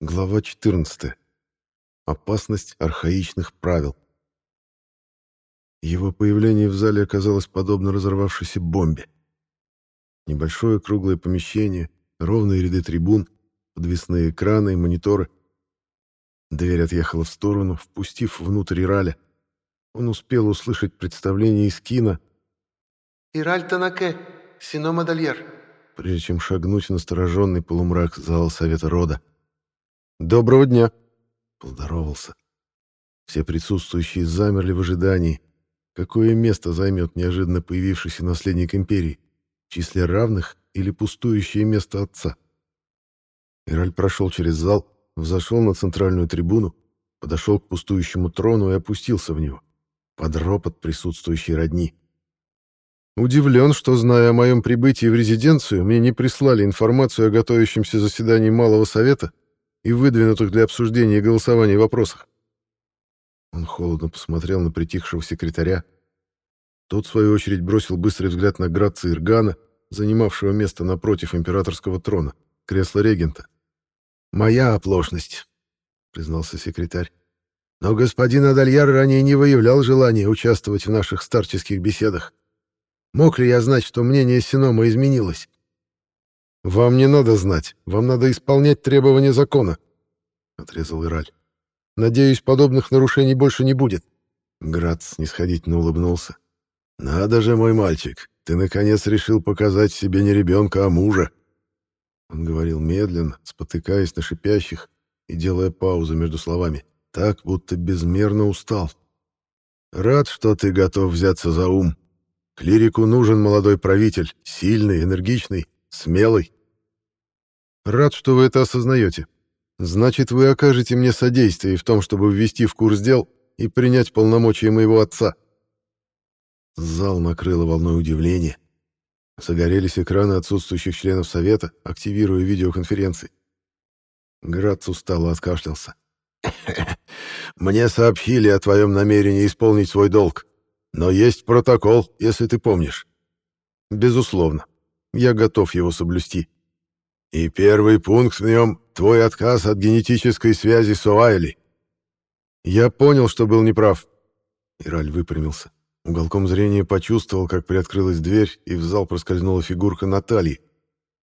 Глава 14. Опасность архаичных правил. Его появление в зале оказалось подобно разорвавшейся бомбе. Небольшое круглое помещение, ровные ряды трибун, подвесные экраны и мониторы. Дверь отъехала в сторону, впустив внутрь Ираля. Он успел услышать представление из кино. «Ираль Танаке, Сино Мадальер», прежде чем шагнуть в настороженный полумрак зала Совета Рода. «Доброго дня!» — поздоровался. Все присутствующие замерли в ожидании. Какое место займет неожиданно появившийся наследник империи? В числе равных или пустующее место отца? Ираль прошел через зал, взошел на центральную трибуну, подошел к пустующему трону и опустился в него, под ропот присутствующей родни. Удивлен, что, зная о моем прибытии в резиденцию, мне не прислали информацию о готовящемся заседании Малого Совета и выдвинутых для обсуждения и голосования вопросах. Он холодно посмотрел на притихшего секретаря. Тот, в свою очередь, бросил быстрый взгляд на Градца Иргана, занимавшего место напротив императорского трона, кресло регента. «Моя оплошность», — признался секретарь. «Но господин Адальяр ранее не выявлял желания участвовать в наших старческих беседах. Мог ли я знать, что мнение Синома изменилось?» «Вам не надо знать, вам надо исполнять требования закона», — отрезал Ираль. «Надеюсь, подобных нарушений больше не будет». Град снисходительно улыбнулся. «Надо же, мой мальчик, ты наконец решил показать себе не ребенка, а мужа». Он говорил медленно, спотыкаясь на шипящих и делая паузу между словами, так, будто безмерно устал. «Рад, что ты готов взяться за ум. Клирику нужен молодой правитель, сильный, энергичный, Смелый. Рад, что вы это осознаете. Значит, вы окажете мне содействие в том, чтобы ввести в курс дел и принять полномочия моего отца. Зал накрыло волной удивления. Загорелись экраны отсутствующих членов Совета, активируя видеоконференции. Грац устало откашлялся. «Мне сообщили о твоем намерении исполнить свой долг. Но есть протокол, если ты помнишь». «Безусловно. Я готов его соблюсти. И первый пункт в нем — твой отказ от генетической связи с Оайли. Я понял, что был неправ. Ираль выпрямился. Уголком зрения почувствовал, как приоткрылась дверь, и в зал проскользнула фигурка Натальи.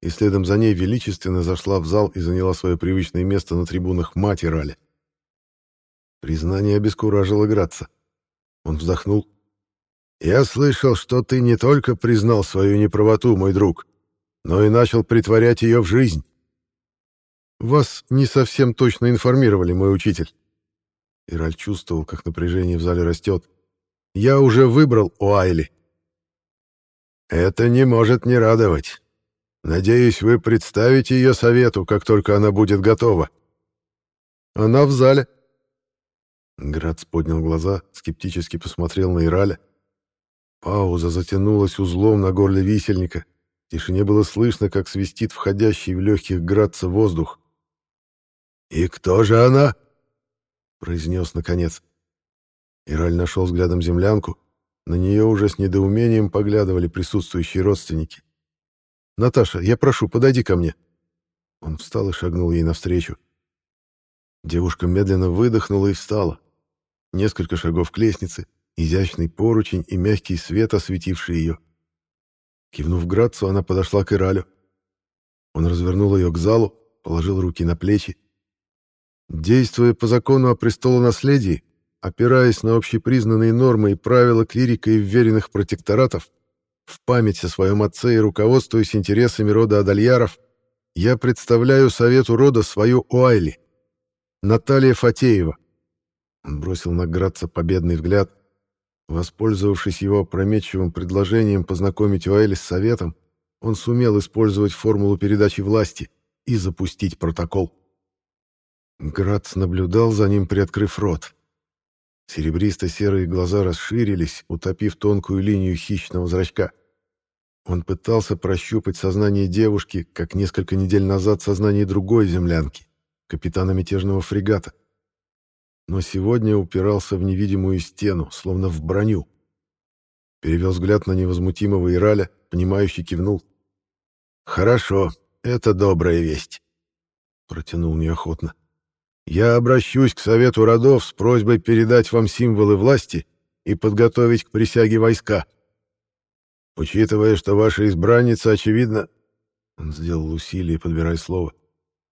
И следом за ней величественно зашла в зал и заняла свое привычное место на трибунах мать Ираля. Признание обескуражило Граца. Он вздохнул, я слышал, что ты не только признал свою неправоту, мой друг, но и начал притворять ее в жизнь. Вас не совсем точно информировали, мой учитель. Ираль чувствовал, как напряжение в зале растет. Я уже выбрал Уайли. Это не может не радовать. Надеюсь, вы представите ее совету, как только она будет готова. Она в зале. Грац поднял глаза, скептически посмотрел на Ираля, Пауза затянулась узлом на горле висельника. В тишине было слышно, как свистит входящий в легких градца воздух. «И кто же она?» — произнес наконец. Ираль нашел взглядом землянку. На нее уже с недоумением поглядывали присутствующие родственники. «Наташа, я прошу, подойди ко мне». Он встал и шагнул ей навстречу. Девушка медленно выдохнула и встала. Несколько шагов к лестнице, изящный поручень и мягкий свет, осветивший ее. Кивнув Грацу, она подошла к Иралю. Он развернул ее к залу, положил руки на плечи. Действуя по закону о престолонаследии, опираясь на общепризнанные нормы и правила клирика и вверенных протекторатов, в память о своем отце и руководствуясь интересами рода Адальяров, я представляю совету рода свою Уайли, Наталья Фатеева. Он бросил на Граца победный взгляд, Воспользовавшись его опрометчивым предложением познакомить Уэлли с советом, он сумел использовать формулу передачи власти и запустить протокол. Грац наблюдал за ним, приоткрыв рот. Серебристо-серые глаза расширились, утопив тонкую линию хищного зрачка. Он пытался прощупать сознание девушки, как несколько недель назад сознание другой землянки, капитана мятежного фрегата но сегодня упирался в невидимую стену, словно в броню. Перевел взгляд на невозмутимого Ираля, понимающий кивнул. «Хорошо, это добрая весть», — протянул неохотно. Я обращусь к Совету родов с просьбой передать вам символы власти и подготовить к присяге войска. Учитывая, что ваша избранница, очевидно, он сделал усилие, подбирая слово,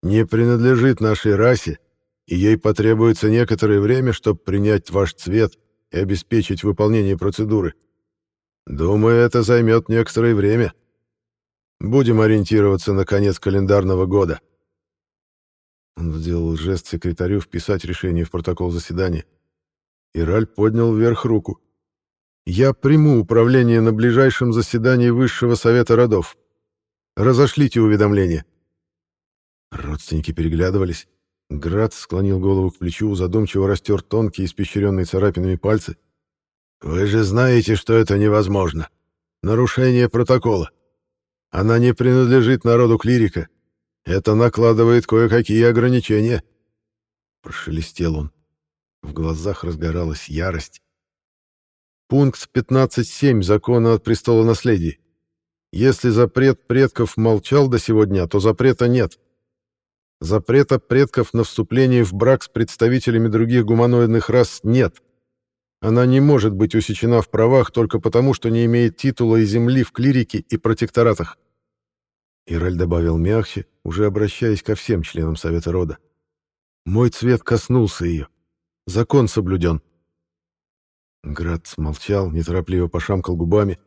не принадлежит нашей расе, и ей потребуется некоторое время, чтобы принять ваш цвет и обеспечить выполнение процедуры. Думаю, это займет некоторое время. Будем ориентироваться на конец календарного года. Он сделал жест секретарю вписать решение в протокол заседания. Ираль поднял вверх руку. «Я приму управление на ближайшем заседании Высшего Совета Родов. Разошлите уведомление». Родственники переглядывались. Град склонил голову к плечу, задумчиво растер тонкие, испещренные царапинами пальцы. «Вы же знаете, что это невозможно. Нарушение протокола. Она не принадлежит народу клирика. Это накладывает кое-какие ограничения». Прошелестел он. В глазах разгоралась ярость. Пункт 15.7 Закона от престола наследия. Если запрет предков молчал до сегодня, то запрета нет. Запрета предков на вступление в брак с представителями других гуманоидных рас нет. Она не может быть усечена в правах только потому, что не имеет титула и земли в клирике и протекторатах. Ираль добавил мягче, уже обращаясь ко всем членам Совета рода. «Мой цвет коснулся ее. Закон соблюден». Град смолчал, неторопливо пошамкал губами,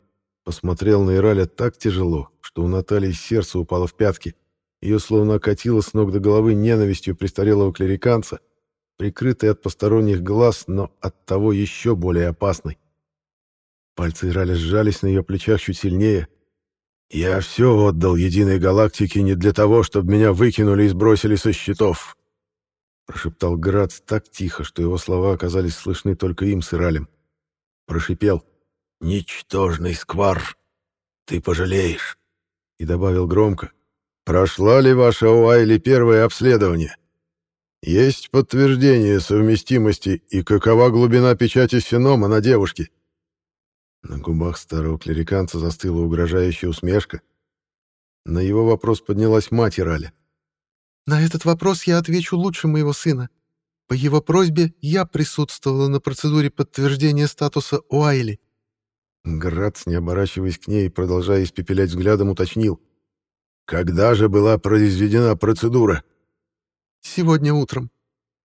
посмотрел на Ираля так тяжело, что у Натальи сердце упало в пятки. Ее словно окатило с ног до головы ненавистью престарелого клериканца, прикрытой от посторонних глаз, но оттого еще более опасной. Пальцы Ираля сжались на ее плечах чуть сильнее. «Я все отдал единой галактике не для того, чтобы меня выкинули и сбросили со счетов», прошептал Грац так тихо, что его слова оказались слышны только им с Иралем. Прошипел. «Ничтожный сквар! Ты пожалеешь!» И добавил громко. «Прошла ли ваша Уайли первое обследование?» Есть подтверждение совместимости и какова глубина печати Синома на девушке?» На губах старого клериканца застыла угрожающая усмешка. На его вопрос поднялась мать Ираля. «На этот вопрос я отвечу лучше моего сына. По его просьбе я присутствовала на процедуре подтверждения статуса Уайли». Грац, не оборачиваясь к ней продолжая испепелять взглядом, уточнил. «Когда же была произведена процедура?» Сегодня утром.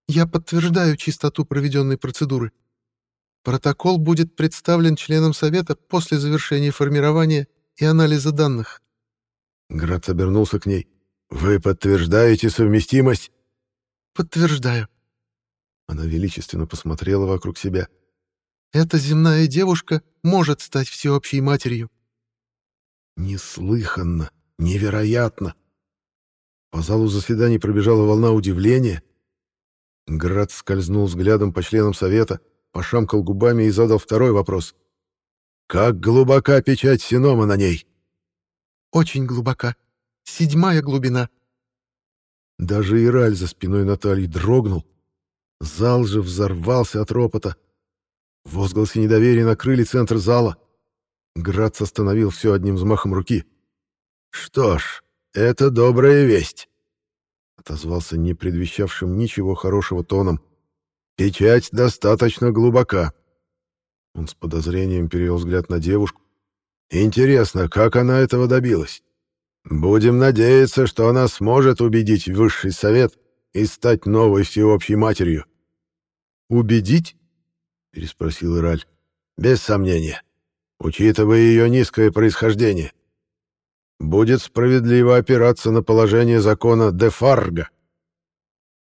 Я подтверждаю чистоту проведенной процедуры. Протокол будет представлен членам Совета после завершения формирования и анализа данных. Град обернулся к ней. «Вы подтверждаете совместимость?» «Подтверждаю». Она величественно посмотрела вокруг себя. «Эта земная девушка может стать всеобщей матерью». «Неслыханно! Невероятно! По залу заседаний пробежала волна удивления. Град скользнул взглядом по членам совета, пошамкал губами и задал второй вопрос. «Как глубока печать Синома на ней?» «Очень глубока. Седьмая глубина». Даже Ираль за спиной Натальи дрогнул. Зал же взорвался от ропота. Возгласы недоверия накрыли центр зала. Грац остановил все одним взмахом руки. «Что ж, «Это добрая весть», — отозвался не предвещавшим ничего хорошего тоном. «Печать достаточно глубока». Он с подозрением перевел взгляд на девушку. «Интересно, как она этого добилась? Будем надеяться, что она сможет убедить Высший Совет и стать новой всеобщей матерью». «Убедить?» — переспросил Ираль. «Без сомнения, учитывая ее низкое происхождение будет справедливо опираться на положение закона де Фарго.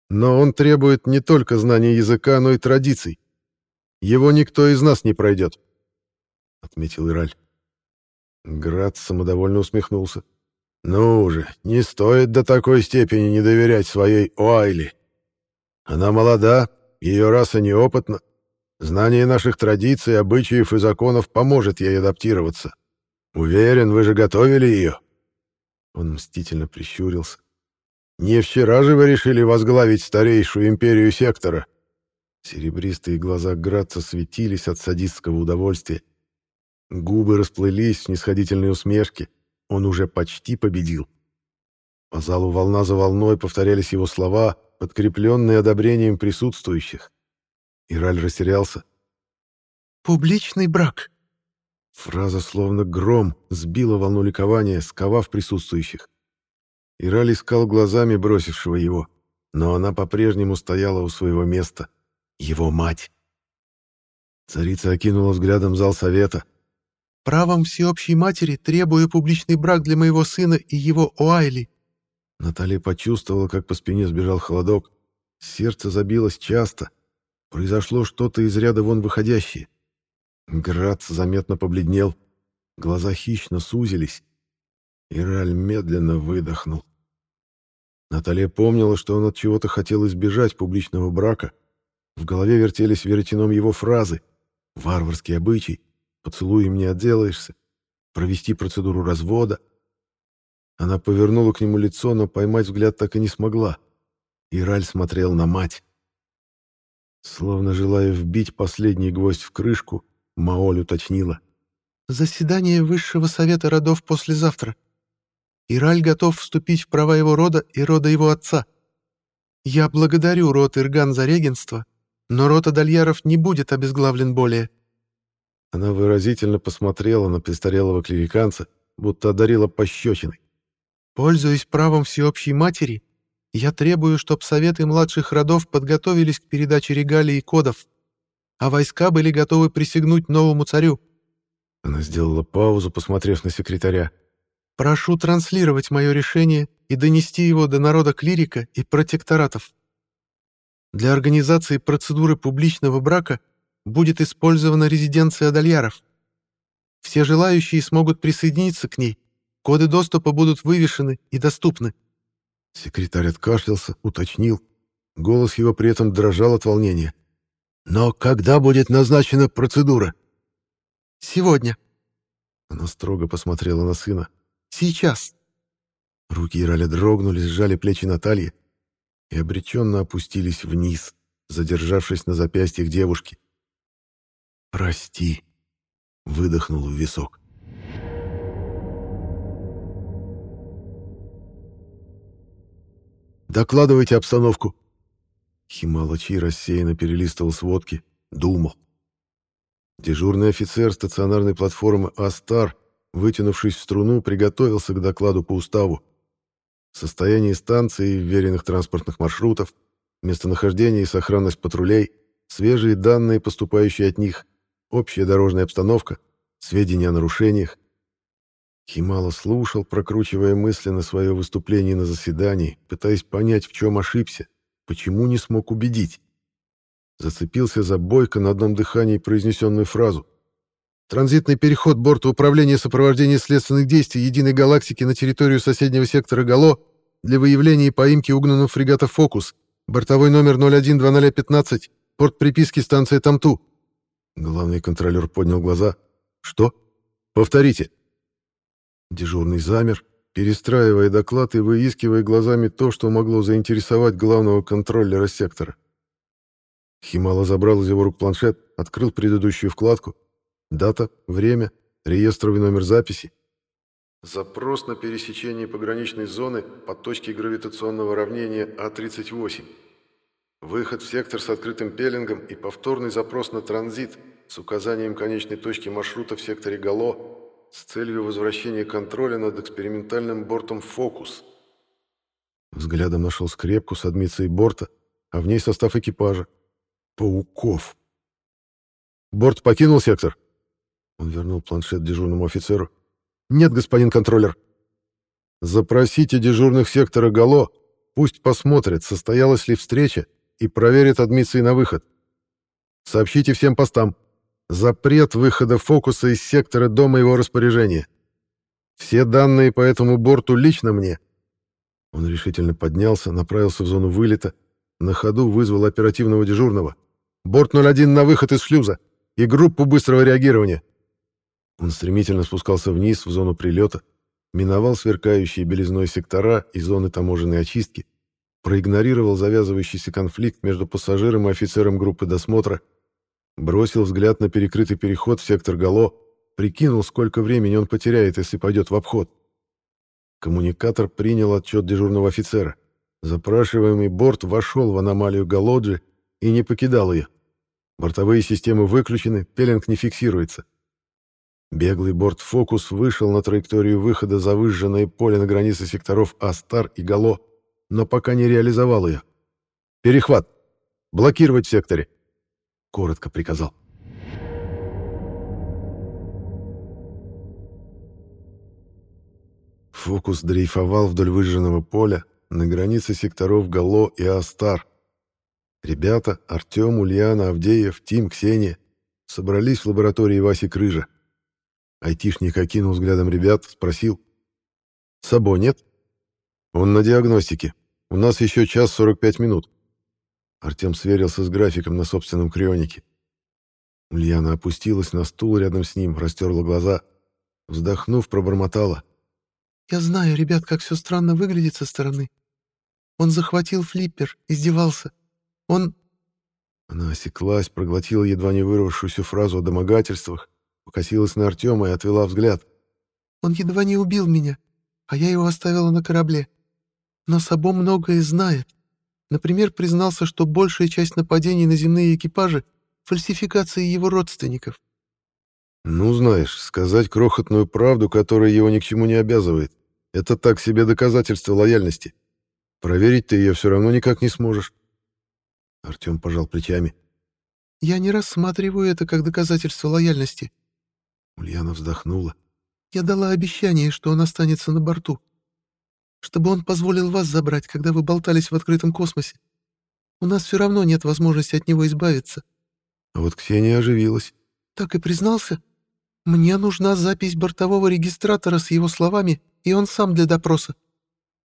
Но он требует не только знания языка, но и традиций. Его никто из нас не пройдет, — отметил Ираль. Град самодовольно усмехнулся. «Ну уже, не стоит до такой степени не доверять своей Уайли. Она молода, ее раса неопытна. Знание наших традиций, обычаев и законов поможет ей адаптироваться. Уверен, вы же готовили ее?» Он мстительно прищурился. «Не вчера же вы решили возглавить старейшую империю сектора?» Серебристые глаза Градца светились от садистского удовольствия. Губы расплылись в снисходительной усмешке. Он уже почти победил. По залу волна за волной повторялись его слова, подкрепленный одобрением присутствующих. Ираль растерялся. «Публичный брак!» Фраза словно гром сбила волну ликования, сковав присутствующих. Ираль искал глазами бросившего его, но она по-прежнему стояла у своего места. Его мать. Царица окинула взглядом зал совета. «Правом всеобщей матери требую публичный брак для моего сына и его Оайли». Наталья почувствовала, как по спине сбежал холодок. Сердце забилось часто. Произошло что-то из ряда вон выходящее. Град заметно побледнел. Глаза хищно сузились. Ираль медленно выдохнул. Наталья помнила, что он от чего-то хотел избежать публичного брака. В голове вертелись веретеном его фразы. «Варварский обычай. Поцелуем не отделаешься. Провести процедуру развода». Она повернула к нему лицо, но поймать взгляд так и не смогла. Ираль смотрел на мать. Словно желая вбить последний гвоздь в крышку, Маоль уточнила. «Заседание Высшего Совета родов послезавтра. Ираль готов вступить в права его рода и рода его отца. Я благодарю род Ирган за регенство, но род Адальяров не будет обезглавлен более». Она выразительно посмотрела на престарелого клириканца, будто одарила пощечиной. «Пользуясь правом всеобщей матери, я требую, чтобы советы младших родов подготовились к передаче регалий и кодов а войска были готовы присягнуть новому царю. Она сделала паузу, посмотрев на секретаря. «Прошу транслировать мое решение и донести его до народа клирика и протекторатов. Для организации процедуры публичного брака будет использована резиденция Адальяров. Все желающие смогут присоединиться к ней, коды доступа будут вывешены и доступны». Секретарь откашлялся, уточнил. Голос его при этом дрожал от волнения. «Но когда будет назначена процедура?» «Сегодня». Она строго посмотрела на сына. «Сейчас». Руки Ираля дрогнули, сжали плечи Натальи и обреченно опустились вниз, задержавшись на запястьях девушки. «Прости», — выдохнул в висок. «Докладывайте обстановку», Хималачи рассеянно перелистывал сводки, думал. Дежурный офицер стационарной платформы «Астар», вытянувшись в струну, приготовился к докладу по уставу. Состояние станции и вверенных транспортных маршрутов, местонахождение и сохранность патрулей, свежие данные, поступающие от них, общая дорожная обстановка, сведения о нарушениях. Химала слушал, прокручивая мысленно свое выступление на заседании, пытаясь понять, в чем ошибся, Почему не смог убедить? Зацепился за Бойко на одном дыхании произнесенную фразу. Транзитный переход борта управления сопровождения следственных действий Единой Галактики на территорию соседнего сектора Гало для выявления и поимки угнанного фрегата «Фокус», бортовой номер 012015, порт приписки станция Тамту. Главный контролер поднял глаза. «Что? Повторите». Дежурный замер, перестраивая доклад и выискивая глазами то, что могло заинтересовать главного контроллера сектора. Химала забрал из его рук планшет, открыл предыдущую вкладку. Дата, время, реестровый номер записи. Запрос на пересечение пограничной зоны по точке гравитационного равнения А38. Выход в сектор с открытым пеленгом и повторный запрос на транзит с указанием конечной точки маршрута в секторе Гало с целью возвращения контроля над экспериментальным бортом «Фокус». Взглядом нашел скрепку с адмицией борта, а в ней состав экипажа. Пауков. «Борт покинул сектор?» Он вернул планшет дежурному офицеру. «Нет, господин контроллер». «Запросите дежурных сектора Гало, пусть посмотрят, состоялась ли встреча, и проверят адмиции на выход. Сообщите всем постам». Запрет выхода фокуса из сектора до моего распоряжения. Все данные по этому борту лично мне. Он решительно поднялся, направился в зону вылета, на ходу вызвал оперативного дежурного. Борт 01 на выход из шлюза и группу быстрого реагирования. Он стремительно спускался вниз в зону прилета, миновал сверкающие белизной сектора и зоны таможенной очистки, проигнорировал завязывающийся конфликт между пассажиром и офицером группы досмотра Бросил взгляд на перекрытый переход в сектор Гало, прикинул, сколько времени он потеряет, если пойдет в обход. Коммуникатор принял отчет дежурного офицера. Запрашиваемый борт вошел в аномалию Галоджи и не покидал ее. Бортовые системы выключены, пеленг не фиксируется. Беглый борт «Фокус» вышел на траекторию выхода за выжженное поле на границе секторов Астар и Гало, но пока не реализовал ее. «Перехват! Блокировать в секторе!» — коротко приказал. Фокус дрейфовал вдоль выжженного поля на границе секторов Гало и Астар. Ребята, Артем, Ульяна, Авдеев, Тим, Ксения собрались в лаборатории Васи Крыжа. Айтишник окинул взглядом ребят, спросил. «Сабо нет?» «Он на диагностике. У нас еще час 45 минут». Артем сверился с графиком на собственном крионике. Ульяна опустилась на стул рядом с ним, растерла глаза. Вздохнув, пробормотала. «Я знаю, ребят, как все странно выглядит со стороны. Он захватил флиппер, издевался. Он...» Она осеклась, проглотила едва не вырвавшуюся фразу о домогательствах покосилась на Артема и отвела взгляд. «Он едва не убил меня, а я его оставила на корабле. Но Сабо многое знает. Например, признался, что большая часть нападений на земные экипажи — фальсификации его родственников. «Ну, знаешь, сказать крохотную правду, которая его ни к чему не обязывает, это так себе доказательство лояльности. Проверить ты ее все равно никак не сможешь». Артем пожал плечами. «Я не рассматриваю это как доказательство лояльности. Ульяна вздохнула. «Я дала обещание, что он останется на борту. Чтобы он позволил вас забрать, когда вы болтались в открытом космосе. У нас все равно нет возможности от него избавиться». А вот Ксения оживилась. «Так и признался. Мне нужна запись бортового регистратора с его словами, и он сам для допроса».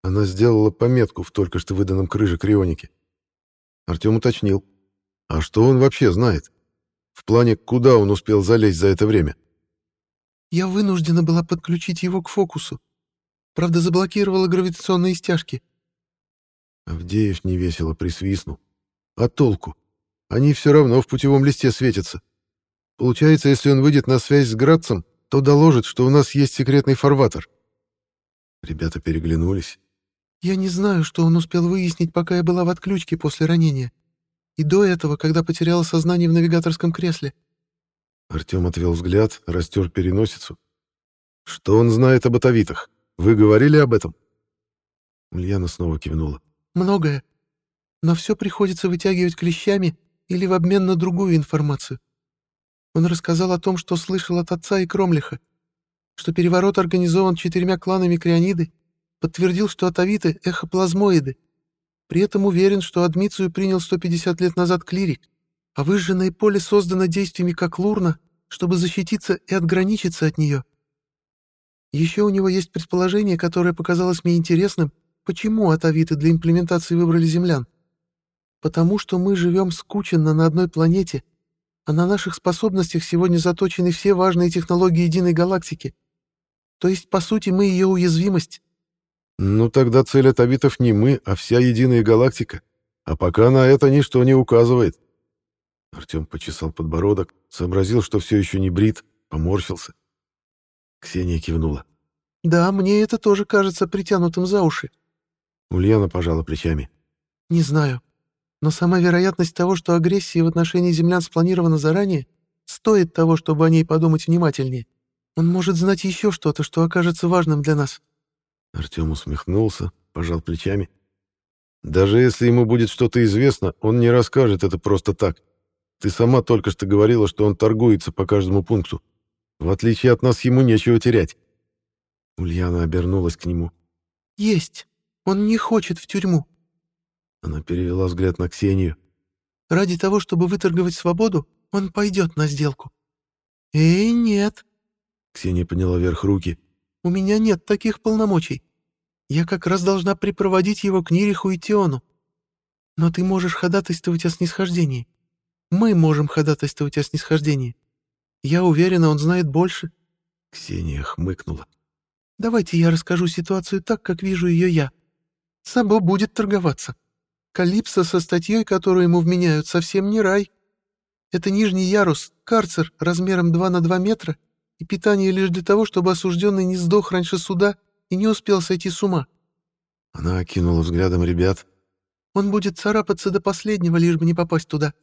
Она сделала пометку в только что выданном крыже крионике. Артем уточнил. «А что он вообще знает? В плане, куда он успел залезть за это время?» Я вынуждена была подключить его к фокусу. Правда, заблокировала гравитационные стяжки. Авдеев невесело присвистнул. А толку? Они все равно в путевом листе светятся. Получается, если он выйдет на связь с Градцем, то доложит, что у нас есть секретный фарватер. Ребята переглянулись. Я не знаю, что он успел выяснить, пока я была в отключке после ранения. И до этого, когда потеряла сознание в навигаторском кресле. Артем отвел взгляд, растер переносицу. «Что он знает об атовитах? Вы говорили об этом?» Ульяна снова кивнула. «Многое. Но все приходится вытягивать клещами или в обмен на другую информацию. Он рассказал о том, что слышал от отца и Кромлиха, что переворот организован четырьмя кланами Криониды, подтвердил, что атовиты — эхоплазмоиды. При этом уверен, что адмицию принял 150 лет назад клирик а выжженное поле создано действиями как Лурна, чтобы защититься и отграничиться от нее. Еще у него есть предположение, которое показалось мне интересным, почему атавиты для имплементации выбрали землян. Потому что мы живем скученно на одной планете, а на наших способностях сегодня заточены все важные технологии единой галактики. То есть, по сути, мы ее уязвимость. Ну тогда цель атавитов не мы, а вся единая галактика. А пока на это ничто не указывает. Артем почесал подбородок, сообразил, что все еще не брит, поморщился. Ксения кивнула. «Да, мне это тоже кажется притянутым за уши». Ульяна пожала плечами. «Не знаю. Но сама вероятность того, что агрессия в отношении землян спланирована заранее, стоит того, чтобы о ней подумать внимательнее. Он может знать еще что-то, что окажется важным для нас». Артем усмехнулся, пожал плечами. «Даже если ему будет что-то известно, он не расскажет это просто так. Ты сама только что говорила, что он торгуется по каждому пункту. В отличие от нас, ему нечего терять. Ульяна обернулась к нему. «Есть. Он не хочет в тюрьму». Она перевела взгляд на Ксению. «Ради того, чтобы выторговать свободу, он пойдет на сделку». «Эй, нет». Ксения подняла вверх руки. «У меня нет таких полномочий. Я как раз должна припроводить его к Нириху и Тиону. Но ты можешь ходатайствовать о снисхождении. Мы можем ходатайствовать о снисхождении. Я уверена, он знает больше». Ксения хмыкнула. «Давайте я расскажу ситуацию так, как вижу ее я. Сабо будет торговаться. Калипсо со статьей, которую ему вменяют, совсем не рай. Это нижний ярус, карцер размером 2 на 2 метра и питание лишь для того, чтобы осужденный не сдох раньше суда и не успел сойти с ума. Она окинула взглядом ребят. «Он будет царапаться до последнего, лишь бы не попасть туда.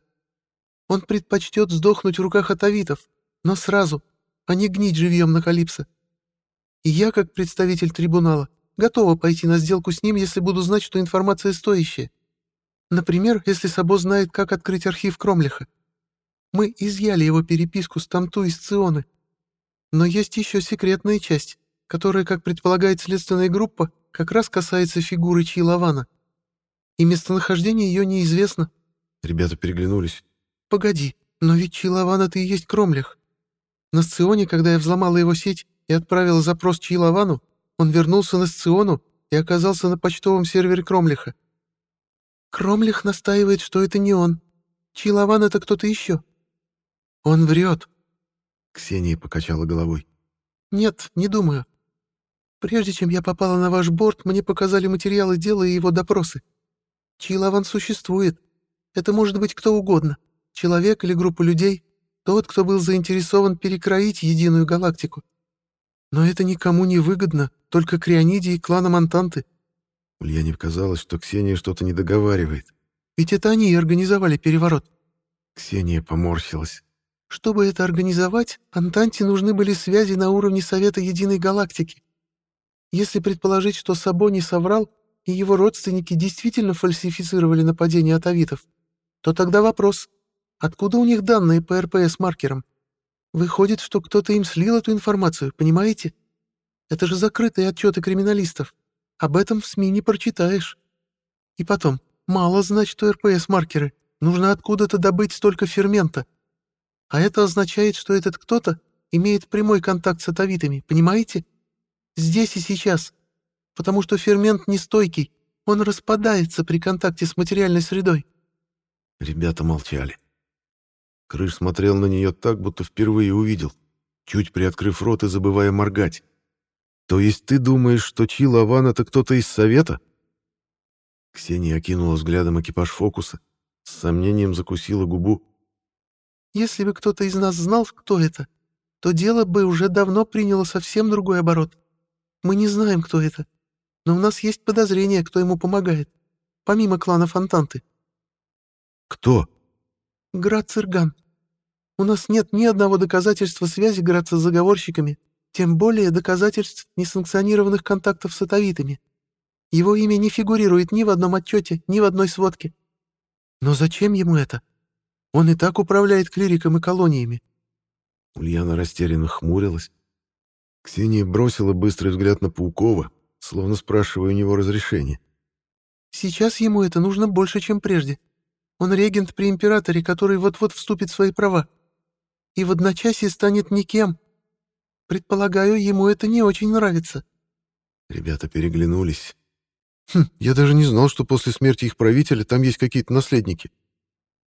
Он предпочтет сдохнуть в руках атовитов, но сразу, а не гнить живьем на Калипсо. И я, как представитель трибунала, готова пойти на сделку с ним, если буду знать, что информация стоящая. Например, если Сабо знает, как открыть архив Кромлиха. Мы изъяли его переписку с Тамту из Ционы. Но есть еще секретная часть, которая, как предполагает следственная группа, как раз касается фигуры Чилавана. И местонахождение ее неизвестно. Ребята переглянулись. Погоди, но ведь Чилаван — это и есть Кромлих. На Сционе, когда я взломала его сеть и отправила запрос Чилавану, он вернулся на Сциону и оказался на почтовом сервере Кромлиха. Кромлих настаивает, что это не он. Чилаван — это кто-то еще. Он врет. Ксения покачала головой. Нет, не думаю. Прежде чем я попала на ваш борт, мне показали материалы дела и его допросы. Чилаван существует. Это может быть кто угодно. Человек или группа людей. Тот, кто был заинтересован перекроить единую галактику. Но это никому не выгодно, только Криониде и кланам Антанты. Ульяне казалось, что Ксения что-то не договаривает. Ведь это они и организовали переворот. Ксения поморщилась. Чтобы это организовать, Антанте нужны были связи на уровне Совета Единой Галактики. Если предположить, что Сабо не соврал, и его родственники действительно фальсифицировали нападение атовитов, то тогда вопрос, откуда у них данные по РПС-маркерам? Выходит, что кто-то им слил эту информацию, понимаете? Это же закрытые отчеты криминалистов. Об этом в СМИ не прочитаешь. И потом, мало знать, что РПС-маркеры. Нужно откуда-то добыть столько фермента. А это означает, что этот кто-то имеет прямой контакт с атовитами, понимаете? Здесь и сейчас. Потому что фермент нестойкий, он распадается при контакте с материальной средой. Ребята молчали. Крыш смотрел на нее так, будто впервые увидел, чуть приоткрыв рот и забывая моргать. «То есть ты думаешь, что Чи Лаван — это кто-то из Совета?» Ксения окинула взглядом экипаж «Фокуса», с сомнением закусила губу. «Если бы кто-то из нас знал, кто это, то дело бы уже давно приняло совсем другой оборот. Мы не знаем, кто это, но у нас есть подозрение, кто ему помогает, помимо клана Фонтанты». «Кто?» Град Цирган. У нас нет ни одного доказательства связи Градца с заговорщиками, тем более доказательств несанкционированных контактов с атовитами. Его имя не фигурирует ни в одном отчете, ни в одной сводке. Но зачем ему это? Он и так управляет клириком и колониями. Ульяна растерянно хмурилась. Ксения бросила быстрый взгляд на Паукова, словно спрашивая у него разрешения. «Сейчас ему это нужно больше, чем прежде. Он регент при императоре, который вот-вот вступит в свои права. И в одночасье станет никем. Предполагаю, ему это не очень нравится. Ребята переглянулись. Хм, я даже не знал, что после смерти их правителя там есть какие-то наследники.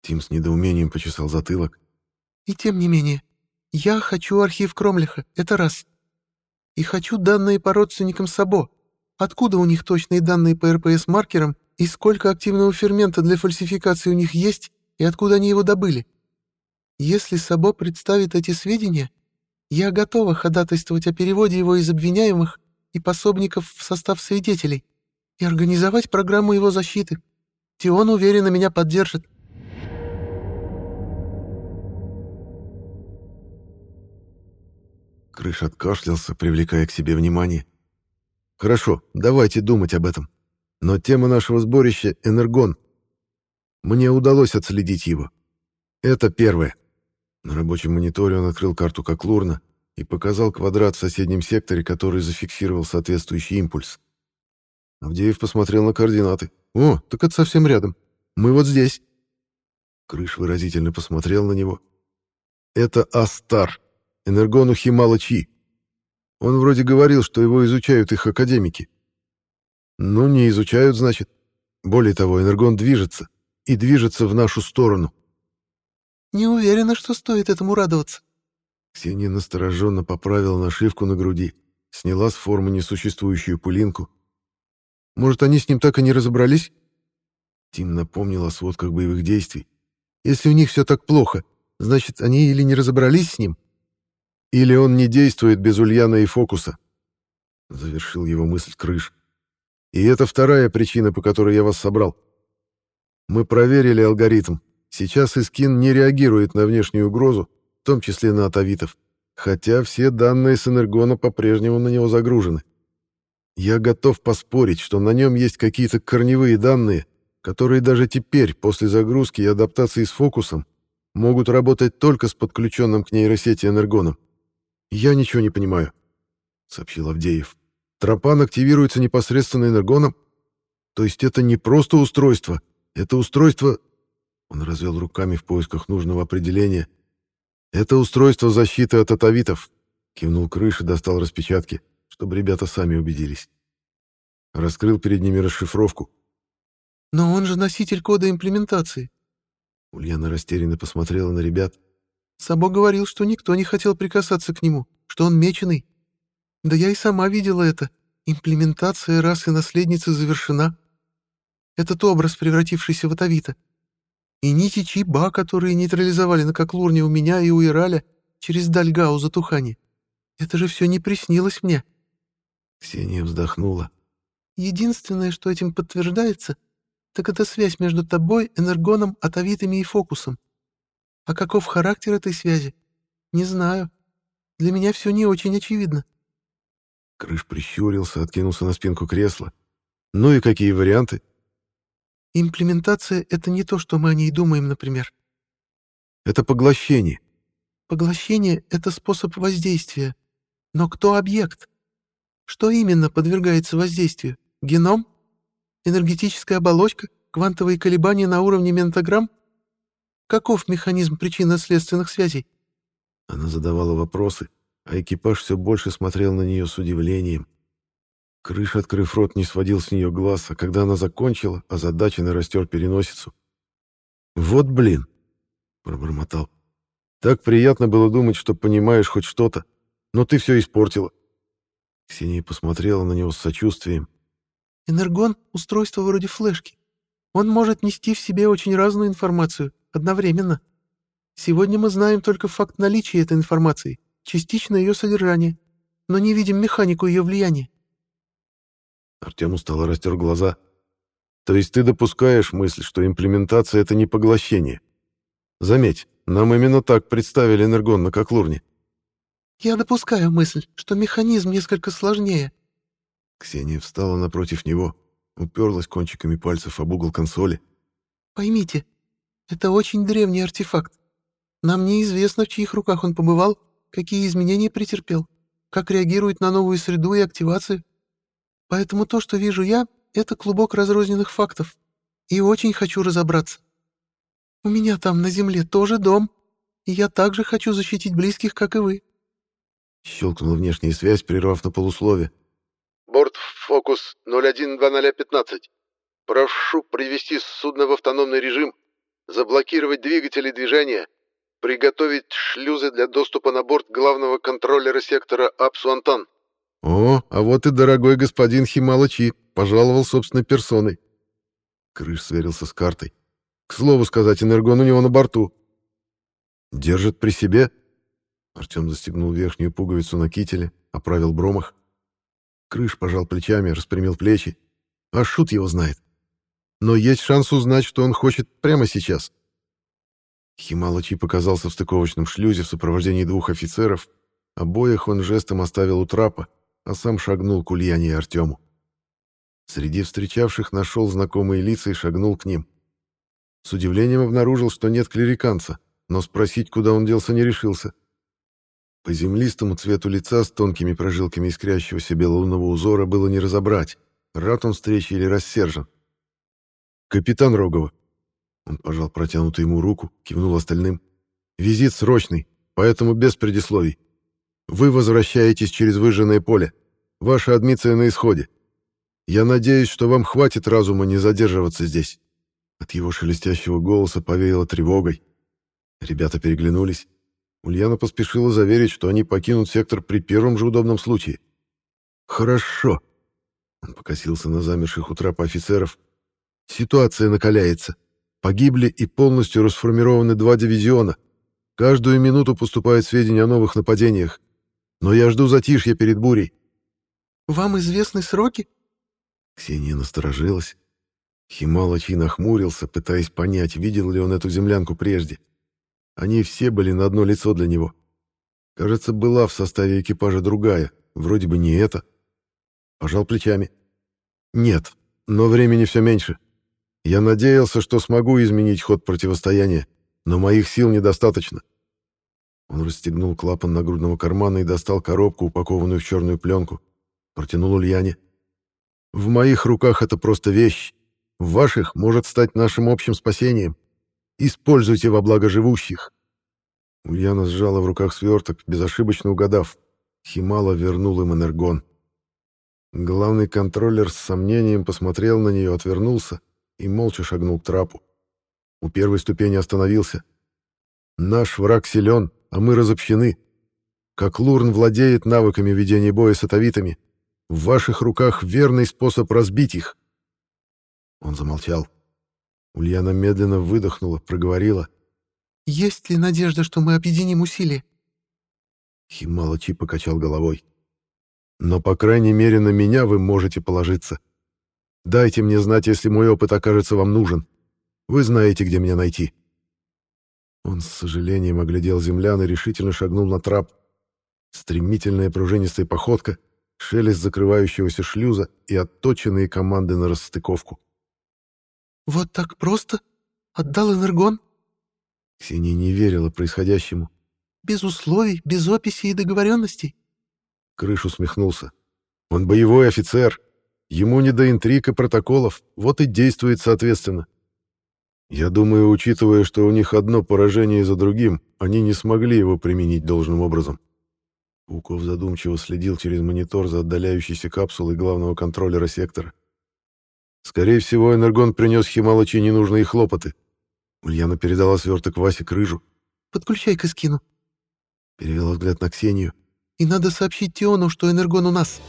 Тим с недоумением почесал затылок. И тем не менее, я хочу архив Кромлиха, это раз. И хочу данные по родственникам Сабо. Откуда у них точные данные по РПС-маркерам и сколько активного фермента для фальсификации у них есть, и откуда они его добыли. Если Сабо представит эти сведения, я готова ходатайствовать о переводе его из обвиняемых и пособников в состав свидетелей и организовать программу его защиты. Тион уверенно меня поддержит. Крыш откашлялся, привлекая к себе внимание. «Хорошо, давайте думать об этом. Но тема нашего сборища — энергон. Мне удалось отследить его. Это первое. На рабочем мониторе он открыл карту Коклурна и показал квадрат в соседнем секторе, который зафиксировал соответствующий импульс. Авдеев посмотрел на координаты. «О, так это совсем рядом. Мы вот здесь». Крыш выразительно посмотрел на него. «Это Астар, энергону Химала-Чи. Он вроде говорил, что его изучают их академики. Ну, не изучают, значит. Более того, энергон движется. И движется в нашу сторону. Не уверена, что стоит этому радоваться. Ксения настороженно поправила нашивку на груди, сняла с формы несуществующую пылинку. Может, они с ним так и не разобрались? Тим напомнил о сводках боевых действий. Если у них все так плохо, значит, они или не разобрались с ним, или он не действует без Ульяна и фокуса. Завершил его мысль крыш. И это вторая причина, по которой я вас собрал. Мы проверили алгоритм. Сейчас Искин не реагирует на внешнюю угрозу, в том числе на атовитов, хотя все данные с Энергона по-прежнему на него загружены. Я готов поспорить, что на нем есть какие-то корневые данные, которые даже теперь, после загрузки и адаптации с фокусом, могут работать только с подключенным к нейросети Энергоном. Я ничего не понимаю, — сообщил Авдеев. Тропан активируется непосредственно Энергоном? То есть это не просто устройство, это устройство... Он развел руками в поисках нужного определения. Это устройство защиты от атовитов. Кивнул крыш и достал распечатки, чтобы ребята сами убедились. Раскрыл перед ними расшифровку. «Но он же носитель кода имплементации». Ульяна растерянно посмотрела на ребят. «Сабо говорил, что никто не хотел прикасаться к нему, что он меченый. Да я и сама видела это. Имплементация расы наследницы завершена. Этот образ, превратившийся в Атавита. И нити Чиба, которые нейтрализовали на Коклурне у меня и у Ираля через Дальгау затухание. Это же все не приснилось мне. Ксения вздохнула. Единственное, что этим подтверждается, так это связь между тобой, энергоном, атовитами и фокусом. А каков характер этой связи? Не знаю. Для меня все не очень очевидно. Крыш прищурился, откинулся на спинку кресла. Ну и какие варианты? Имплементация — это не то, что мы о ней думаем, например. Это поглощение. Поглощение — это способ воздействия. Но кто объект? Что именно подвергается воздействию? Геном? Энергетическая оболочка? Квантовые колебания на уровне ментограмм? Каков механизм причинно-следственных связей? Она задавала вопросы, а экипаж все больше смотрел на нее с удивлением. Крыш, открыв рот, не сводил с нее глаз, а когда она закончила, озадаченно растер переносицу. «Вот блин!» — пробормотал. «Так приятно было думать, что понимаешь хоть что-то, но ты все испортила». Ксения посмотрела на него с сочувствием. «Энергон — устройство вроде флешки. Он может нести в себе очень разную информацию одновременно. Сегодня мы знаем только факт наличия этой информации, частично ее содержание, но не видим механику ее влияния. Артем устало растер глаза. То есть ты допускаешь мысль, что имплементация — это не поглощение? Заметь, нам именно так представили энергон на Коклурне. Я допускаю мысль, что механизм несколько сложнее. Ксения встала напротив него, уперлась кончиками пальцев об угол консоли. Поймите, это очень древний артефакт. Нам неизвестно, в чьих руках он побывал, какие изменения претерпел, как реагирует на новую среду и активацию. Поэтому то, что вижу я, — это клубок разрозненных фактов. И очень хочу разобраться. У меня там на земле тоже дом, и я также хочу защитить близких, как и вы. Щелкнула внешняя связь, прервав на полуслове. «Борт «Фокус» 012015. Прошу привести судно в автономный режим, заблокировать двигатели движения, приготовить шлюзы для доступа на борт главного контроллера сектора Апсуантан». «О, а вот и дорогой господин Хималачи пожаловал собственной персоной». Крыш сверился с картой. «К слову сказать, энергон у него на борту». «Держит при себе?» Артем застегнул верхнюю пуговицу на кителе, оправил бромах. Крыш пожал плечами, распрямил плечи. А шут его знает. Но есть шанс узнать, что он хочет прямо сейчас. Хималачи показался в стыковочном шлюзе в сопровождении двух офицеров. Обоих он жестом оставил у трапа, а сам шагнул к Ульяне и Артему. Среди встречавших нашел знакомые лица и шагнул к ним. С удивлением обнаружил, что нет клериканца, но спросить, куда он делся, не решился. По землистому цвету лица с тонкими прожилками искрящегося белолунного узора было не разобрать, рад он встрече или рассержен. «Капитан Рогова». Он пожал протянутую ему руку, кивнул остальным. «Визит срочный, поэтому без предисловий. Вы возвращаетесь через выжженное поле. Ваша адмиция на исходе. Я надеюсь, что вам хватит разума не задерживаться здесь». От его шелестящего голоса повеяло тревогой. Ребята переглянулись. Ульяна поспешила заверить, что они покинут сектор при первом же удобном случае. «Хорошо», — он покосился на замерших у трапа офицеров. «Ситуация накаляется. Погибли и полностью расформированы два дивизиона. Каждую минуту поступают сведения о новых нападениях. Но я жду затишья перед бурей. Вам известны сроки? Ксения насторожилась. Хималачи нахмурился, пытаясь понять, видел ли он эту землянку прежде. Они все были на одно лицо для него. Кажется, была в составе экипажа другая, вроде бы не эта. Пожал плечами. Нет, но времени все меньше. Я надеялся, что смогу изменить ход противостояния, но моих сил недостаточно. Он расстегнул клапан нагрудного кармана и достал коробку, упакованную в черную пленку. Протянул Ульяне. «В моих руках это просто вещь. В ваших может стать нашим общим спасением. Используйте во благо живущих». Ульяна сжала в руках сверток, безошибочно угадав. Химала вернул им энергон. Главный контроллер с сомнением посмотрел на нее, отвернулся и молча шагнул к трапу. У первой ступени остановился. «Наш враг силен, а мы разобщены. Как Лурн владеет навыками ведения боя с атовитами, в ваших руках верный способ разбить их». Он замолчал. Ульяна медленно выдохнула, проговорила. «Есть ли надежда, что мы объединим усилия?» Хималачи покачал головой. Но, по крайней мере, на меня вы можете положиться. Дайте мне знать, если мой опыт окажется вам нужен. Вы знаете, где меня найти». Он с сожалением оглядел землян и решительно шагнул на трап. Стремительная пружинистая походка, шелест закрывающегося шлюза и отточенные команды на расстыковку. «Вот так просто? Отдал энергон?» Ксения не верила происходящему. «Без условий, без описи и договоренностей?» Крыш усмехнулся. «Он боевой офицер. Ему не до интриг и протоколов, вот и действует соответственно. Я думаю, учитывая, что у них одно поражение за другим, они не смогли его применить должным образом». Пауков задумчиво следил через монитор за отдаляющейся капсулой главного контроллера сектора. Скорее всего, Энергон принес Хималычи ненужные хлопоты. Ульяна передала сверток Васе к рыжу. «Подключай к эскину». Перевела взгляд на Ксению. И надо сообщить Тиону, что Энергон у нас.